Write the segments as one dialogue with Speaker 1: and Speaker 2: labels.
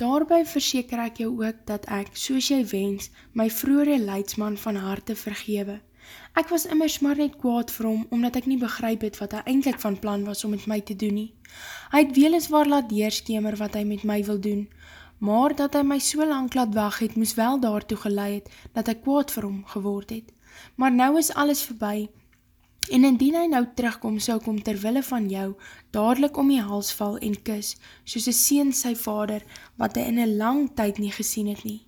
Speaker 1: Daarby verseker ek jou ook dat ek, soos jy wens, my vroere leidsman van harte vergewe. Ek was immers maar net kwaad vir hom, omdat ek nie begryp het wat hy eindelijk van plan was om met my te doen nie. Hy het weliswaar laat deerskemer wat hy met my wil doen, maar dat hy my so lang laat wacht het, moes wel daartoe geleid, dat hy kwaad vir hom geword het. Maar nou is alles voorbij, En indien hy nou terugkom, sou kom terwille van jou, dadelijk om die hals val en kus, soos een sien sy vader, wat hy in een lang tyd nie gesien het nie.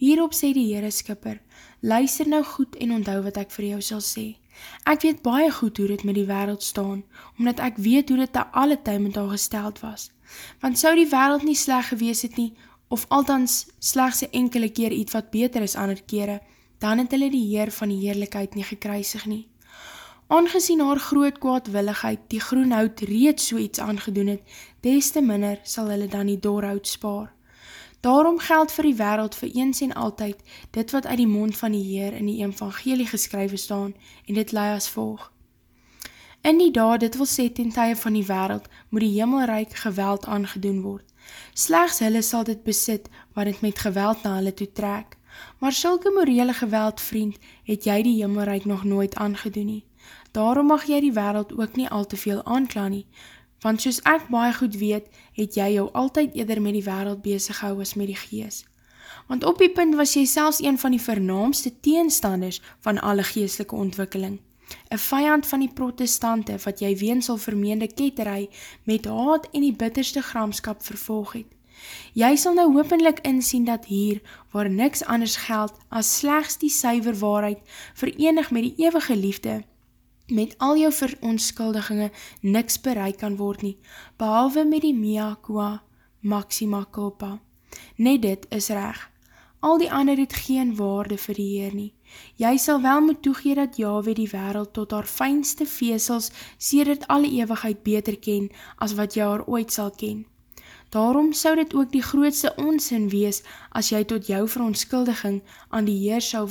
Speaker 1: Hierop sê die Heere Skipper, luister nou goed en onthou wat ek vir jou sal sê. Ek weet baie goed hoe dit met die wereld staan, omdat ek weet hoe dit ta alle tyd met al gesteld was. Want sou die wereld nie sleg gewees het nie, of althans slechts een enkele keer iets wat beter is ander kere, dan het hulle die Heer van die Heerlijkheid nie gekruisig nie. Aangezien haar groot kwaadwilligheid die groenhout reeds so iets aangedoen het, des te minder sal hulle dan die doorhout spaar. Daarom geld vir die wereld vir eens en altyd dit wat uit die mond van die Heer in die evangelie geskrywe staan en dit laai as volg. In die dag, dit wil sê ten tye van die wereld, moet die hemelrijk geweld aangedoen word. Slechts hulle sal dit besit wat het met geweld na hulle toe trek. Maar sulke morele geweld, vriend, het jy die hemelrijk nog nooit aangedoen nie. Daarom mag jy die wereld ook nie al te veel aankla nie, want soos ek baie goed weet, het jy jou altyd eerder met die wereld bezig hou as met die gees. Want op die punt was jy selfs een van die vernaamste teenstanders van alle geestelike ontwikkeling. Een vijand van die protestante wat jy weensel vermeende ketterij met haat en die bitterste gramskap vervolg het. Jy sal nou hopenlik insien dat hier, waar niks anders geld as slechts die syver waarheid, verenig met die eeuwige liefde, met al jou verontskuldigingen niks bereik kan word nie, behalwe met die mia qua maxima culpa. Net dit is reg. Al die ander het geen waarde vir die Heer nie. Jy sal wel moet toegee dat Yahweh die wereld tot haar fijnste veesels sedert alle eeuwigheid beter ken as wat jy haar ooit sal ken. Daarom sou dit ook die grootste onsin wees as jy tot jou verontskuldiging aan die Heer sou,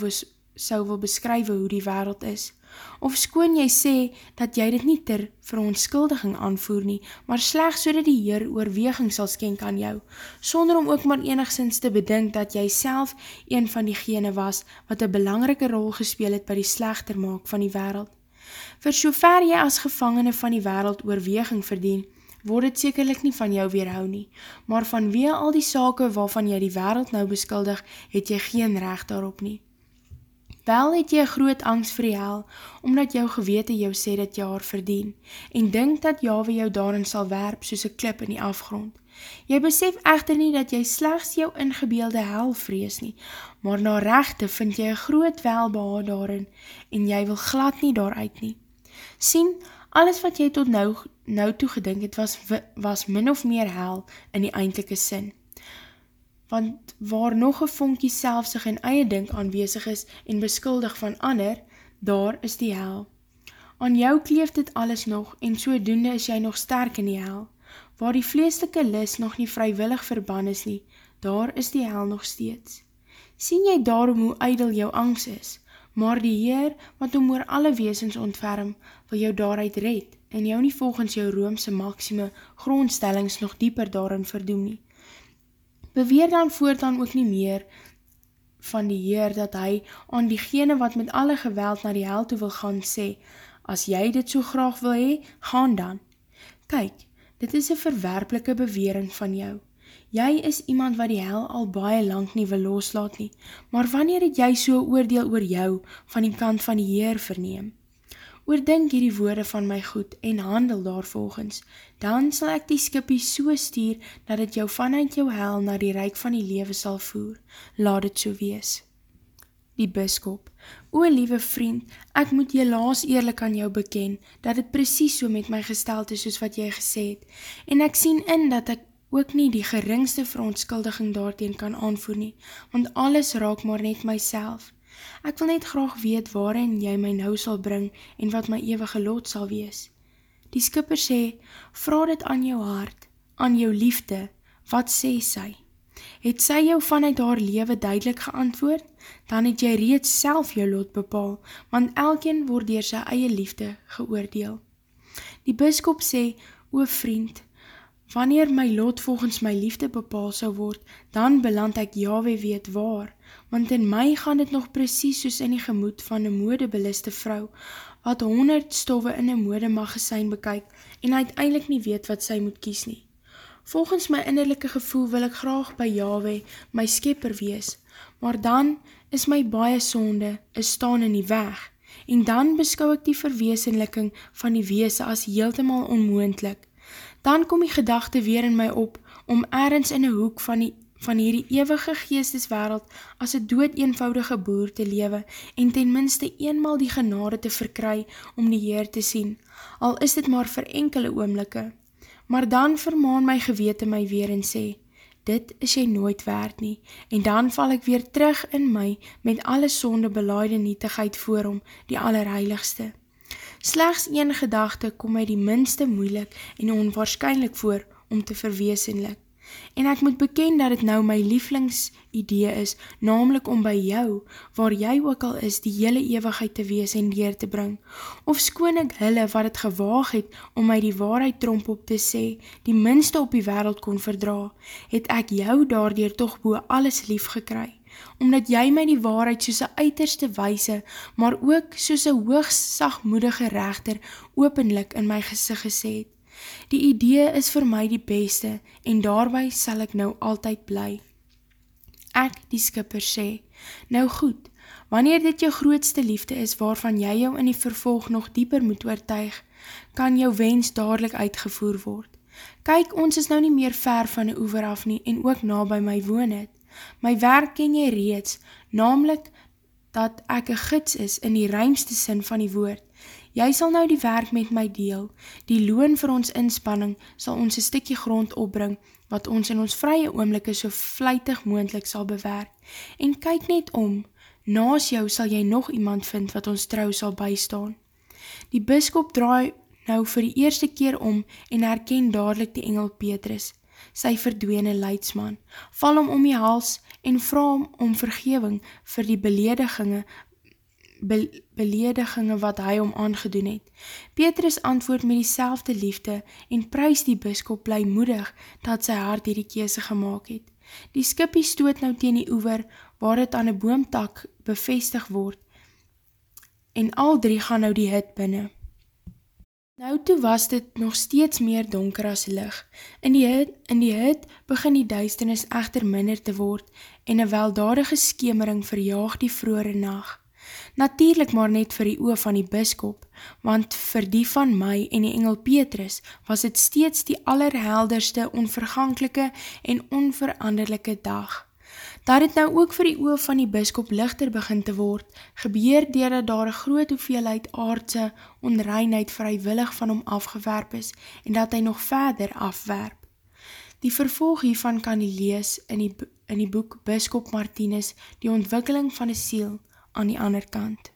Speaker 1: sou wil beskrywe hoe die wereld is of skoon jy sê, dat jy dit nie ter verontskuldiging aanvoer nie, maar slechts so dat die Heer oorweging sal skenk aan jou, sonder om ook maar enigszins te bedink dat jy self een van diegene was, wat een belangrike rol gespeel het by die slechter maak van die wereld. Voor so ver jy as gevangene van die wereld oorweging verdien, word het sekerlik nie van jou weerhou nie, maar vanwee al die sake waarvan jy die wereld nou beskuldig, het jy geen recht daarop nie. Wel het jy groot angst vir die hel, omdat jou gewete jou sê dat jy haar verdien, en dink dat Jahwe jou daarin sal werp soos een klip in die afgrond. Jy besef echter nie dat jy slechts jou ingebeelde hel vrees nie, maar na rechte vind jy een groot welbehaal daarin, en jy wil glad nie daaruit nie. Sien, alles wat jy tot nou, nou toe gedink het, was, was min of meer hel in die eindelike sin want waar nog een vonkie selfsig en eie dink aanwezig is en beskuldig van ander, daar is die hel. Aan jou kleef dit alles nog en sodoende is jy nog sterk in die hel. Waar die vleeslike lis nog nie vrywillig verban is nie, daar is die hel nog steeds. Sien jy daarom hoe eidel jou angst is, maar die Heer, wat om oor alle weesens ontferm, wil jou daaruit red en jou nie volgens jou roomse maxime grondstellings nog dieper daarin verdoem nie beweer dan voortaan ook nie meer van die Heer, dat hy aan diegene wat met alle geweld na die hel toe wil gaan sê, as jy dit so graag wil hee, gaan dan. Kyk, dit is een verwerplike bewering van jou. Jy is iemand wat die hel al baie lang nie wil loslaat nie, maar wanneer het jy so oordeel oor jou van die kant van die Heer verneem? Oordink hierdie woorde van my goed en handel daarvolgens, dan sal ek die skipie so stuur, dat het jou vanuit jou hel na die reik van die lewe sal voer. Laat het so wees. Die biskop, o liewe vriend, ek moet jy laas eerlik aan jou beken, dat het precies so met my gesteld is soos wat jy gesê het, en ek sien in dat ek ook nie die geringste verontskuldiging daarteen kan aanvoer nie, want alles raak maar net myself. Ek wil net graag weet waarin jy my nou sal bring en wat my eeuwige lot sal wees. Die skipper sê, vraag dit aan jou hart, aan jou liefde, wat sê sy? Het sy jou vanuit haar lewe duidelik geantwoord, dan het jy reeds self jou lot bepaal, want elkeen word dier sy eie liefde geoordeel. Die biskop sê, o vriend, Wanneer my lot volgens my liefde bepaal sou word, dan beland ek Yahweh weet waar, want in my gaan dit nog precies soos in die gemoed van een modebeliste vrou, wat honderd stoffe in een modemagasijn bekyk en uiteindelik nie weet wat sy moet kies nie. Volgens my innerlijke gevoel wil ek graag by Yahweh my skepper wees, maar dan is my baie sonde, is staan in die weg, en dan beskou ek die verweesenliking van die weese as heeltemal onmoendlik. Dan kom die gedachte weer in my op, om ergens in die hoek van die van hierdie ewige geesteswereld as een dood eenvoudige boer te lewe en ten minste eenmaal die genade te verkry om die Heer te sien, al is dit maar vir enkele oomlikke. Maar dan vermaan my gewete my weer en sê, dit is jy nooit waard nie, en dan val ek weer terug in my met alle sonde belaide nietigheid voor om die allerheiligste. Slechts een gedachte kom my die minste moeilik en onwaarschijnlijk voor om te verweesenlik. En ek moet beken dat het nou my lievelings idee is, namelijk om by jou, waar jy ook al is, die hele eeuwigheid te wees en leer te bring. Of skoon ek hulle wat het gewaag het om my die waarheid tromp op te sê, die minste op die wereld kon verdra, het ek jou daardoor toch boe alles lief gekry omdat jy my die waarheid soos een uiterste wijse, maar ook soos een hoogst sagmoedige rechter openlik in my gezicht gesê het. Die idee is vir my die beste en daarby sal ek nou altyd bly. Ek, die skipper, sê, nou goed, wanneer dit jou grootste liefde is waarvan jy jou in die vervolg nog dieper moet oortuig, kan jou wens dadelijk uitgevoer word. Kyk, ons is nou nie meer ver van die oever af nie en ook na by my woon het. My werk ken jy reeds, namelijk dat ek een gids is in die ruimste sin van die woord. Jy sal nou die werk met my deel. Die loon vir ons inspanning sal ons een stikkie grond opbring, wat ons in ons vrye oomlikke so vlijtig moendlik sal bewerk. En kyk net om, naas jou sal jy nog iemand vind wat ons trouw sal bystaan. Die biskop draai nou vir die eerste keer om en herken dadelijk die engel Petrus, sy verdwene leidsman, val hom om die hals en vraag hom om vergeving vir die beledigingen be beledigingen wat hy om aangedoen het. Petrus antwoord met die liefde en prijs die biskop blijmoedig dat sy hart die kese gemaakt het. Die skipie stoot nou teen die oever waar het aan een boomtak bevestig word en al drie gaan nou die hut binnen. Nou toe was dit nog steeds meer donker as lig. In die hut, in die hut begin die duisternis echter minder te word en een weldadige skemering verjaag die vroere nacht. Natuurlijk maar net vir die oor van die biskop, want vir die van my en die engel Petrus was het steeds die allerhelderste, onverganklike en onveranderlijke dag. Daar het nou ook vir die oor van die biskop lichter begin te word, gebeur dier dat daar een groot hoeveelheid aardse onreinheid vrywillig van hom afgewerp is en dat hy nog verder afwerp. Die vervolg hiervan kan jy lees in die, in die boek Biskop Martinus, die ontwikkeling van die siel, aan die ander kant.